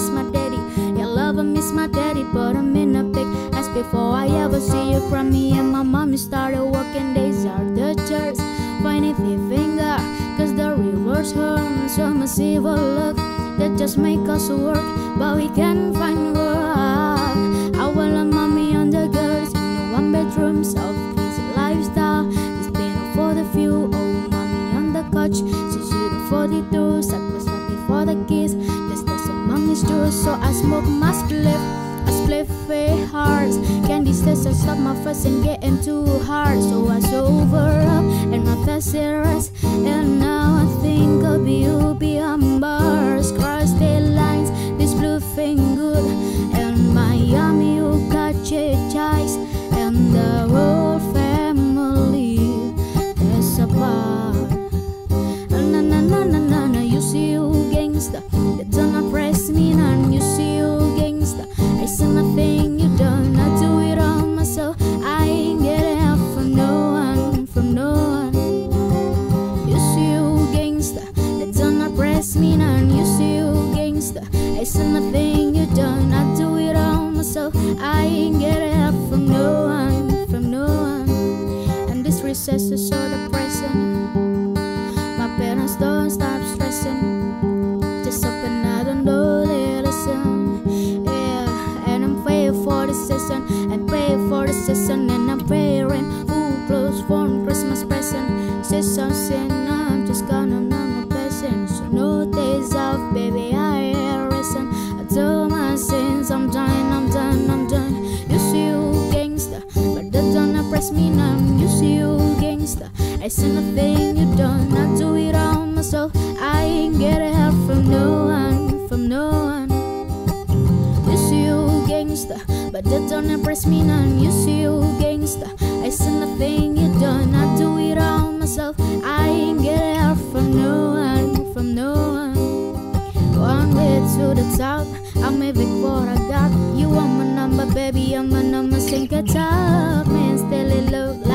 miss my daddy. Yeah, love, I miss my daddy, but I'm in a big ass before I ever see you cry. Me and my mommy started working days are the. Finding the finger, cause the reverse hurts. So much evil look that just make us work, but we can't find work. I will love mommy on the girls in the one bedroom, self easy lifestyle. It's been for the few, oh mommy on the couch. She's shooting 42, sacrifice for the kids. Mommy's true, so I smoke my spliff. I split fake hearts. Candy says I stop my fuss and getting too hard. So I sober up and my fast rest. And now I think of you beyond bars. Cross the lines, this blue thing And this recess is so depressing. My parents don't stop stressing. Just open I don't know. Yeah, and I'm praying for the season. and pray for the season, and I'm praying who close for Christmas present. Say something, I'm just gonna know my blessing. So no days off, baby, I ain't risen. I do my sins, I'm done, I'm done, I'm done. You see you gangsta, but that don't impress me now. You see you gangsta, I see nothing you done. I do it all myself. I ain't getting help from no one, from no one. You see you gangsta, but that don't impress me none. You see you gangsta, I see nothing you done. I do it all myself. I ain't getting help from no one, from no one. One way to the top, I'm every what I got. You want my number, baby, I'm a number. Sink a up, man, still in love.